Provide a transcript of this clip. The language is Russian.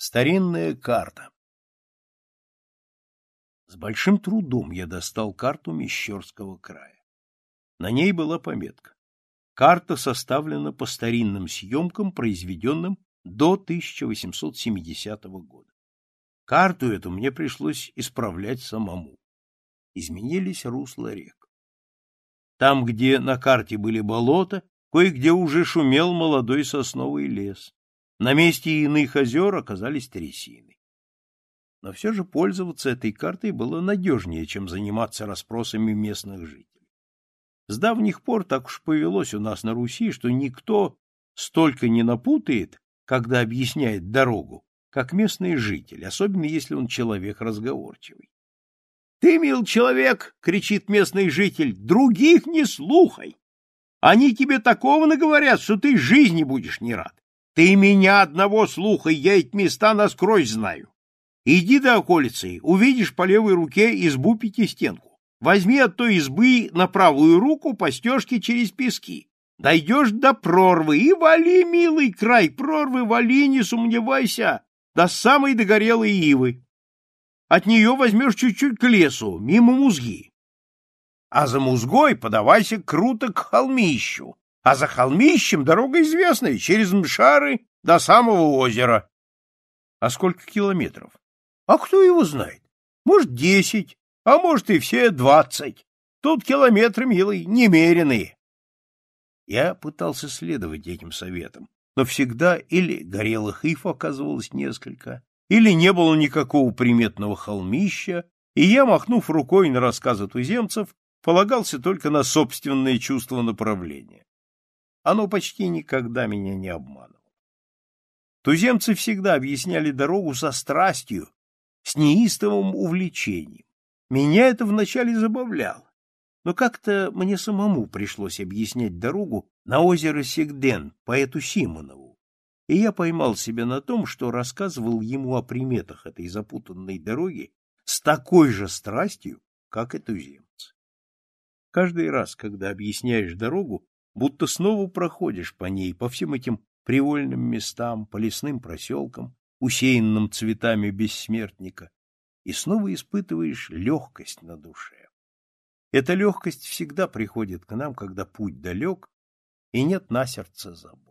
Старинная карта. С большим трудом я достал карту Мещерского края. На ней была пометка. Карта составлена по старинным съемкам, произведенным до 1870 года. Карту эту мне пришлось исправлять самому. Изменились русла рек. Там, где на карте были болота, кое-где уже шумел молодой сосновый лес. На месте иных озер оказались трясины. Но все же пользоваться этой картой было надежнее, чем заниматься расспросами местных жителей. С давних пор так уж повелось у нас на Руси, что никто столько не напутает, когда объясняет дорогу, как местный житель, особенно если он человек разговорчивый. — Ты, мил человек, — кричит местный житель, — других не слухай! Они тебе такого наговорят, что ты жизни будешь не рад. Ты меня одного слуха, я эти места наскрозь знаю. Иди до околицы, увидишь по левой руке избу пятистенку. Возьми от той избы на правую руку по стежке через пески. Дойдешь до прорвы и вали, милый край, прорвы вали, не сомневайся, до самой догорелой ивы. От нее возьмешь чуть-чуть к лесу, мимо музги. А за музгой подавайся круто к холмищу, а за холмищем дорога известная, через Мшары до самого озера. А сколько километров? А кто его знает? Может, десять, а может и все двадцать. Тут километры, милый, немеренные. Я пытался следовать этим советам, но всегда или горелых ив оказывалось несколько, или не было никакого приметного холмища, и я, махнув рукой на рассказы туземцев, полагался только на собственное чувство направления оно почти никогда меня не обманывало. Туземцы всегда объясняли дорогу со страстью, с неистовым увлечением. Меня это вначале забавляло, но как-то мне самому пришлось объяснять дорогу на озеро Сегден поэту Симонову, и я поймал себя на том, что рассказывал ему о приметах этой запутанной дороги с такой же страстью, как и туземцы. Каждый раз, когда объясняешь дорогу, будто снова проходишь по ней, по всем этим привольным местам, по лесным проселкам, усеянным цветами бессмертника, и снова испытываешь легкость на душе. Эта легкость всегда приходит к нам, когда путь далек, и нет на сердце забот.